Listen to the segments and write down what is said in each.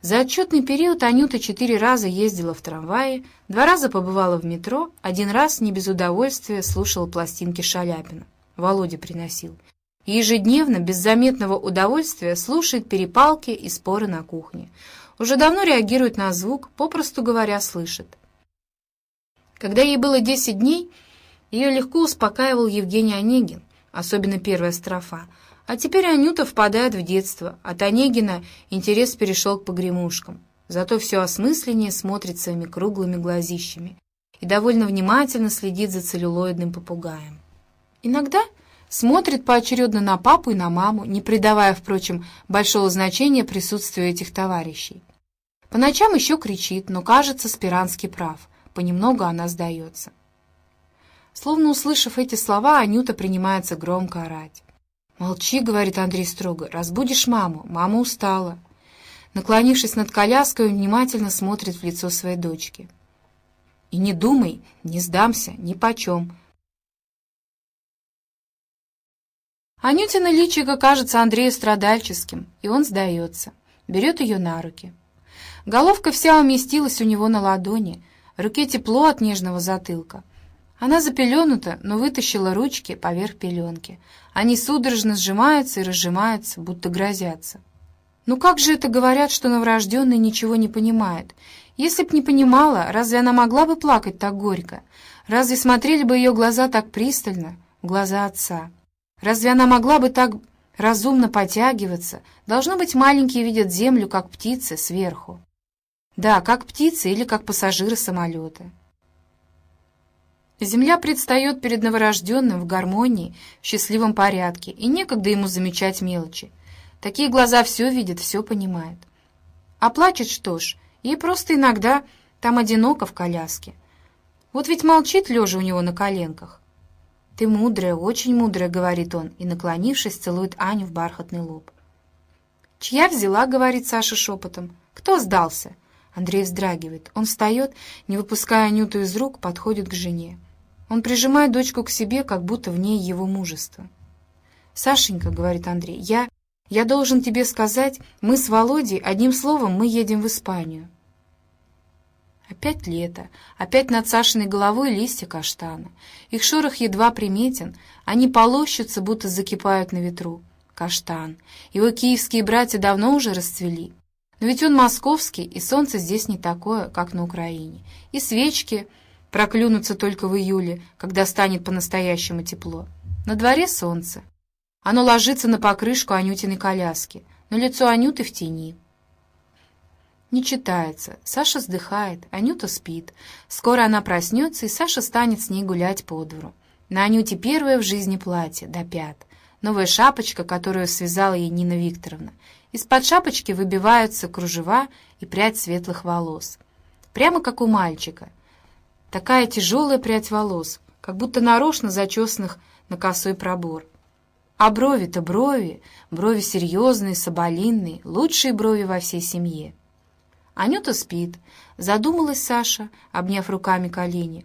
За отчетный период Анюта четыре раза ездила в трамвае, два раза побывала в метро, один раз не без удовольствия слушала пластинки Шаляпина. Володя приносил. И ежедневно, без заметного удовольствия, слушает перепалки и споры на кухне. Уже давно реагирует на звук, попросту говоря, слышит. Когда ей было десять дней, ее легко успокаивал Евгений Онегин, особенно первая строфа — а теперь Анюта впадает в детство. От Онегина интерес перешел к погремушкам. Зато все осмысленнее смотрит своими круглыми глазищами и довольно внимательно следит за целлюлоидным попугаем. Иногда смотрит поочередно на папу и на маму, не придавая, впрочем, большого значения присутствию этих товарищей. По ночам еще кричит, но, кажется, Спиранский прав. Понемногу она сдается. Словно услышав эти слова, Анюта принимается громко орать. «Молчи», — говорит Андрей строго, — «разбудишь маму. Мама устала». Наклонившись над коляской, он внимательно смотрит в лицо своей дочки. «И не думай, не сдамся, ни почем». Анютина личико кажется Андрею страдальческим, и он сдается, берет ее на руки. Головка вся уместилась у него на ладони, руке тепло от нежного затылка. Она запеленута, но вытащила ручки поверх пеленки. Они судорожно сжимаются и разжимаются, будто грозятся. Ну как же это говорят, что новорожденный ничего не понимает? Если б не понимала, разве она могла бы плакать так горько? Разве смотрели бы ее глаза так пристально, глаза отца? Разве она могла бы так разумно потягиваться? Должно быть, маленькие видят землю, как птицы, сверху. Да, как птицы или как пассажиры самолета. Земля предстает перед новорожденным в гармонии, в счастливом порядке, и некогда ему замечать мелочи. Такие глаза все видят, все понимают. А плачет что ж, ей просто иногда там одиноко в коляске. Вот ведь молчит, лежа у него на коленках. «Ты мудрая, очень мудрая», — говорит он, и, наклонившись, целует Аню в бархатный лоб. «Чья взяла?» — говорит Саша шепотом. «Кто сдался?» Андрей вздрагивает. Он встает, не выпуская Анюту из рук, подходит к жене. Он прижимает дочку к себе, как будто в ней его мужество. «Сашенька», — говорит Андрей, — «я... я должен тебе сказать, мы с Володей, одним словом, мы едем в Испанию». Опять лето, опять над Сашиной головой листья каштана. Их шорох едва приметен, они полощутся, будто закипают на ветру. Каштан. Его киевские братья давно уже расцвели. Но ведь он московский, и солнце здесь не такое, как на Украине. И свечки проклюнутся только в июле, когда станет по-настоящему тепло. На дворе солнце. Оно ложится на покрышку Анютиной коляски, но лицо Анюты в тени. Не читается. Саша вздыхает, Анюта спит. Скоро она проснется, и Саша станет с ней гулять по двору. На Анюте первое в жизни платье, до пят. Новая шапочка, которую связала ей Нина Викторовна. Из-под шапочки выбиваются кружева и прядь светлых волос. Прямо как у мальчика — Такая тяжелая прядь волос, как будто нарочно зачесанных на косой пробор. А брови-то брови, брови серьезные, соболинные, лучшие брови во всей семье. Анюта спит, задумалась Саша, обняв руками колени.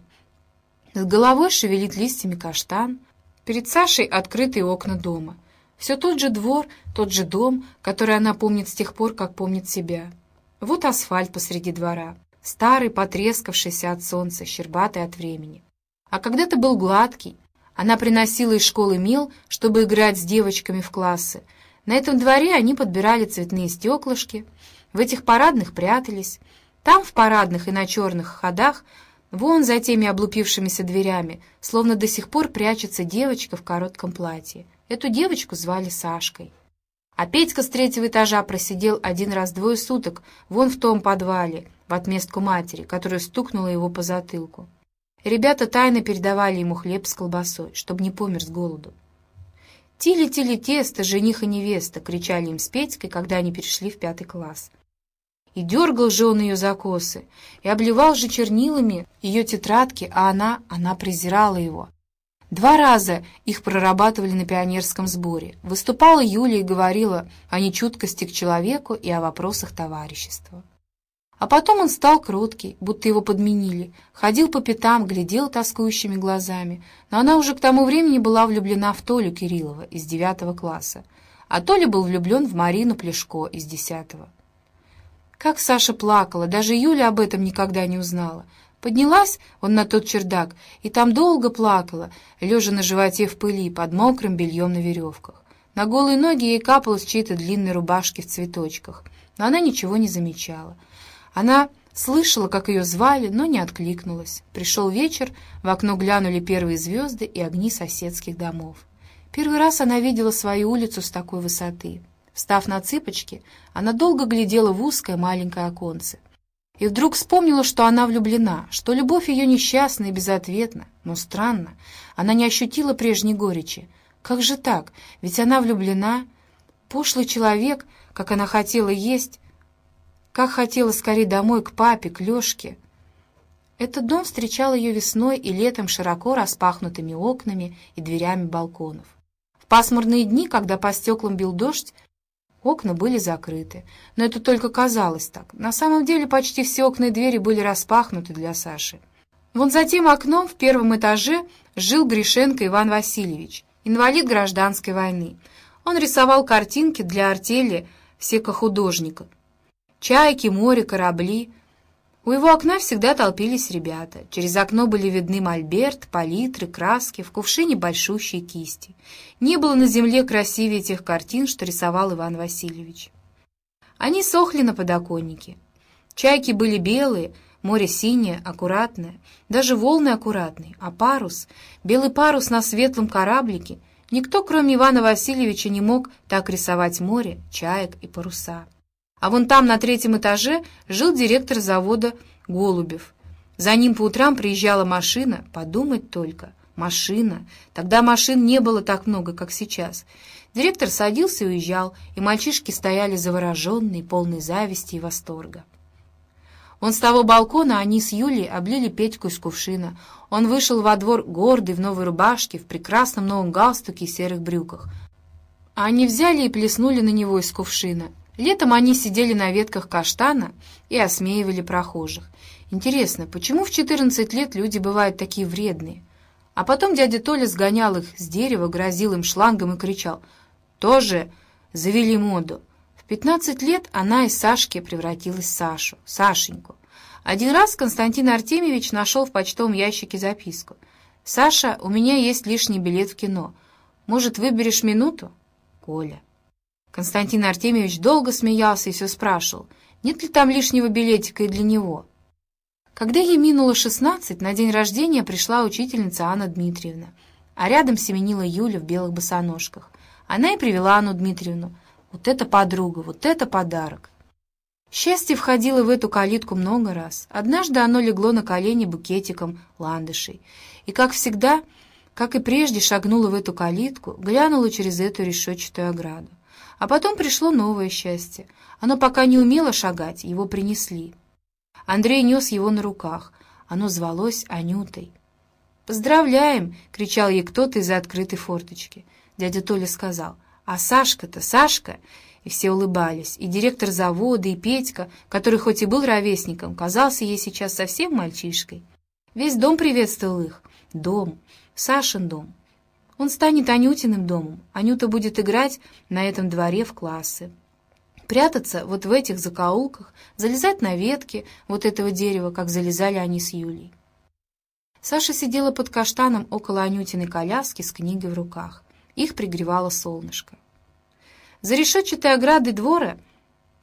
Над головой шевелит листьями каштан. Перед Сашей открытые окна дома. Все тот же двор, тот же дом, который она помнит с тех пор, как помнит себя. Вот асфальт посреди двора старый, потрескавшийся от солнца, щербатый от времени. А когда-то был гладкий. Она приносила из школы мел, чтобы играть с девочками в классы. На этом дворе они подбирали цветные стеклышки, в этих парадных прятались. Там, в парадных и на черных ходах, вон за теми облупившимися дверями, словно до сих пор прячется девочка в коротком платье. Эту девочку звали Сашкой. А Петька с третьего этажа просидел один раз двое суток вон в том подвале, в отместку матери, которая стукнула его по затылку. ребята тайно передавали ему хлеб с колбасой, чтобы не помер с голоду. «Тили-тили тесто, жених и невеста!» — кричали им с Петькой, когда они перешли в пятый класс. И дергал же он ее за косы, и обливал же чернилами ее тетрадки, а она, она презирала его. Два раза их прорабатывали на пионерском сборе. Выступала Юля и говорила о нечуткости к человеку и о вопросах товарищества. А потом он стал кроткий, будто его подменили, ходил по пятам, глядел тоскующими глазами, но она уже к тому времени была влюблена в Толю Кириллова из девятого класса, а Толя был влюблен в Марину Плешко из десятого. Как Саша плакала, даже Юля об этом никогда не узнала. Поднялась он на тот чердак, и там долго плакала, лежа на животе в пыли, под мокрым бельем на веревках. На голые ноги ей капало с чьей-то длинной рубашки в цветочках, но она ничего не замечала. Она слышала, как ее звали, но не откликнулась. Пришел вечер, в окно глянули первые звезды и огни соседских домов. Первый раз она видела свою улицу с такой высоты. Встав на цыпочки, она долго глядела в узкое маленькое оконце. И вдруг вспомнила, что она влюблена, что любовь ее несчастна и безответна. Но странно, она не ощутила прежней горечи. Как же так? Ведь она влюблена. Пошлый человек, как она хотела есть, как хотела скорее домой к папе, к Лешке. Этот дом встречал ее весной и летом широко распахнутыми окнами и дверями балконов. В пасмурные дни, когда по стеклам бил дождь, Окна были закрыты, но это только казалось так. На самом деле почти все окна и двери были распахнуты для Саши. Вон за тем окном в первом этаже жил Гришенко Иван Васильевич, инвалид гражданской войны. Он рисовал картинки для артели всех художников. Чайки, море, корабли — у его окна всегда толпились ребята. Через окно были видны мольберт, палитры, краски, в кувшине большущие кисти. Не было на земле красивее тех картин, что рисовал Иван Васильевич. Они сохли на подоконнике. Чайки были белые, море синее, аккуратное, даже волны аккуратные, а парус, белый парус на светлом кораблике, никто, кроме Ивана Васильевича, не мог так рисовать море, чаек и паруса. А вон там, на третьем этаже, жил директор завода Голубев. За ним по утрам приезжала машина, подумать только, машина. Тогда машин не было так много, как сейчас. Директор садился и уезжал, и мальчишки стояли завороженные, полные зависти и восторга. Он с того балкона, они с Юлей облили Петьку из кувшина. Он вышел во двор гордый, в новой рубашке, в прекрасном новом галстуке и серых брюках. А они взяли и плеснули на него из кувшина. Летом они сидели на ветках каштана и осмеивали прохожих. Интересно, почему в 14 лет люди бывают такие вредные? А потом дядя Толя сгонял их с дерева, грозил им шлангом и кричал «Тоже завели моду». В 15 лет она из Сашки превратилась в Сашу, Сашеньку. Один раз Константин Артемьевич нашел в почтовом ящике записку. «Саша, у меня есть лишний билет в кино. Может, выберешь минуту?» Коля. Константин Артемьевич долго смеялся и все спрашивал, нет ли там лишнего билетика и для него. Когда ей минуло шестнадцать, на день рождения пришла учительница Анна Дмитриевна, а рядом семенила Юля в белых босоножках. Она и привела Анну Дмитриевну. Вот это подруга, вот это подарок. Счастье входило в эту калитку много раз. Однажды оно легло на колени букетиком ландышей. И, как всегда, как и прежде, шагнуло в эту калитку, глянуло через эту решетчатую ограду. А потом пришло новое счастье. Оно пока не умело шагать, его принесли. Андрей нес его на руках. Оно звалось Анютой. «Поздравляем!» — кричал ей кто-то из-за открытой форточки. Дядя Толя сказал, «А Сашка-то, Сашка!» И все улыбались. И директор завода, и Петька, который хоть и был ровесником, казался ей сейчас совсем мальчишкой. Весь дом приветствовал их. Дом. Сашин дом. Он станет Анютиным домом. Анюта будет играть на этом дворе в классы. Прятаться вот в этих закоулках, залезать на ветки вот этого дерева, как залезали они с Юлей. Саша сидела под каштаном около Анютиной коляски с книгой в руках. Их пригревало солнышко. За решетчатой оградой двора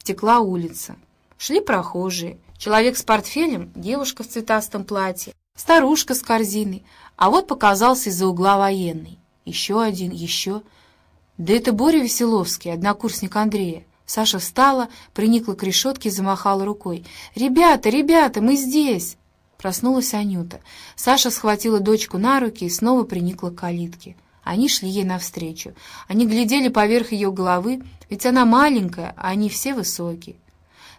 текла улица. Шли прохожие. Человек с портфелем, девушка в цветастом платье, старушка с корзиной, а вот показался из-за угла военный. Еще один, еще. Да это Боря Веселовский, однокурсник Андрея. Саша встала, приникла к решетке и замахала рукой. «Ребята, ребята, мы здесь!» Проснулась Анюта. Саша схватила дочку на руки и снова приникла к калитке. Они шли ей навстречу. Они глядели поверх ее головы, ведь она маленькая, а они все высокие.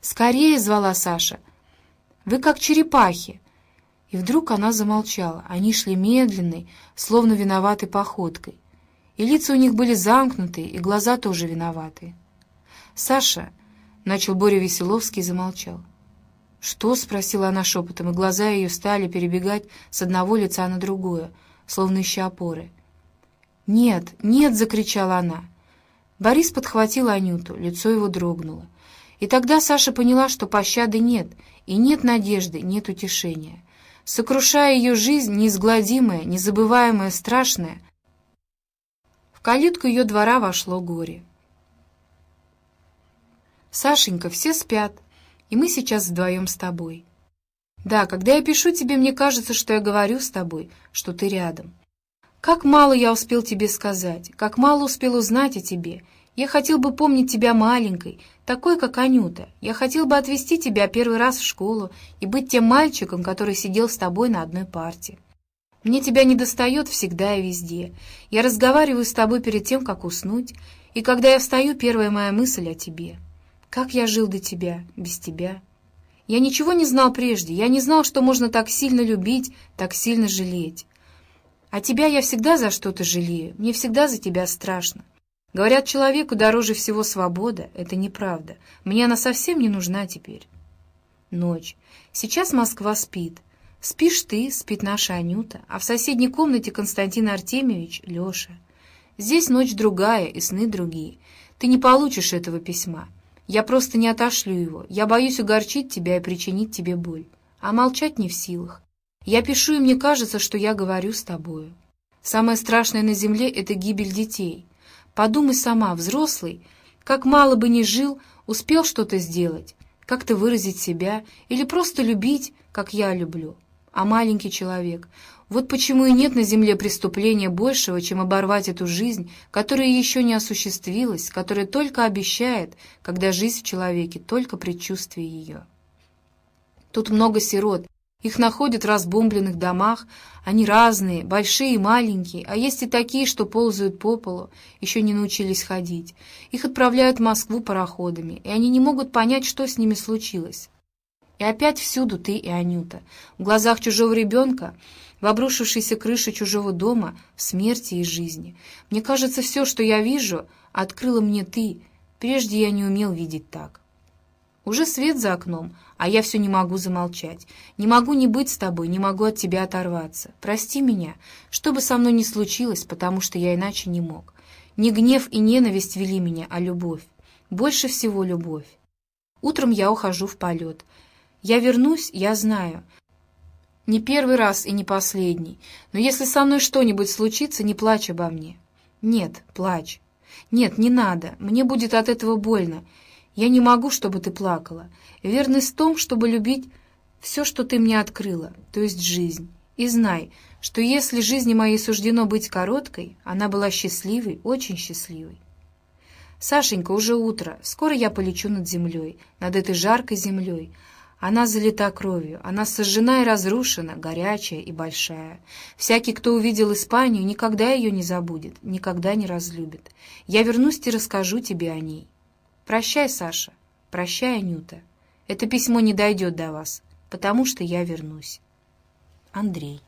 «Скорее!» — звала Саша. «Вы как черепахи!» И вдруг она замолчала. Они шли медленной, словно виноватой походкой. И лица у них были замкнутые, и глаза тоже виноватые. «Саша!» — начал Боря Веселовский и замолчал. «Что?» — спросила она шепотом, и глаза ее стали перебегать с одного лица на другое, словно ища опоры. «Нет, нет!» — закричала она. Борис подхватил Анюту, лицо его дрогнуло. И тогда Саша поняла, что пощады нет, и нет надежды, нет утешения. Сокрушая ее жизнь, неизгладимая, незабываемая, страшная, в калитку ее двора вошло горе. «Сашенька, все спят, и мы сейчас вдвоем с тобой. Да, когда я пишу тебе, мне кажется, что я говорю с тобой, что ты рядом. Как мало я успел тебе сказать, как мало успел узнать о тебе. Я хотел бы помнить тебя маленькой, такой, как Анюта. Я хотел бы отвезти тебя первый раз в школу и быть тем мальчиком, который сидел с тобой на одной парте. Мне тебя не достает всегда и везде. Я разговариваю с тобой перед тем, как уснуть, и когда я встаю, первая моя мысль о тебе — как я жил до тебя, без тебя? Я ничего не знал прежде, я не знал, что можно так сильно любить, так сильно жалеть. А тебя я всегда за что-то жалею, мне всегда за тебя страшно. Говорят, человеку дороже всего свобода, это неправда. Мне она совсем не нужна теперь. Ночь. Сейчас Москва спит. Спишь ты, спит наша Анюта, а в соседней комнате Константин Артемьевич, Леша. Здесь ночь другая и сны другие. Ты не получишь этого письма. Я просто не отошлю его. Я боюсь угорчить тебя и причинить тебе боль. А молчать не в силах. Я пишу, и мне кажется, что я говорю с тобою. Самое страшное на земле — это гибель детей. Подумай сама, взрослый, как мало бы ни жил, успел что-то сделать, как-то выразить себя или просто любить, как я люблю. А маленький человек, вот почему и нет на земле преступления большего, чем оборвать эту жизнь, которая еще не осуществилась, которая только обещает, когда жизнь в человеке, только предчувствие ее. Тут много сирот, их находят в разбомбленных домах, они разные, большие и маленькие, а есть и такие, что ползают по полу, еще не научились ходить. Их отправляют в Москву пароходами, и они не могут понять, что с ними случилось. И опять всюду ты и Анюта. В глазах чужого ребенка в обрушившейся крыше чужого дома, смерти и жизни. Мне кажется, все, что я вижу, открыла мне ты. Прежде я не умел видеть так. Уже свет за окном, а я все не могу замолчать. Не могу не быть с тобой, не могу от тебя оторваться. Прости меня, что бы со мной ни случилось, потому что я иначе не мог. Не гнев и ненависть вели меня, а любовь. Больше всего любовь. Утром я ухожу в полет. Я вернусь, я знаю, не первый раз и не последний. Но если со мной что-нибудь случится, не плачь обо мне. Нет, плачь. Нет, не надо. Мне будет от этого больно. Я не могу, чтобы ты плакала. Верность в том, чтобы любить все, что ты мне открыла, то есть жизнь. И знай, что если жизни моей суждено быть короткой, она была счастливой, очень счастливой. Сашенька, уже утро. Скоро я полечу над землей, над этой жаркой землей, она залита кровью, она сожжена и разрушена, горячая и большая. Всякий, кто увидел Испанию, никогда ее не забудет, никогда не разлюбит. Я вернусь и расскажу тебе о ней. Прощай, Саша, прощай, Анюта. Это письмо не дойдет до вас, потому что я вернусь. Андрей.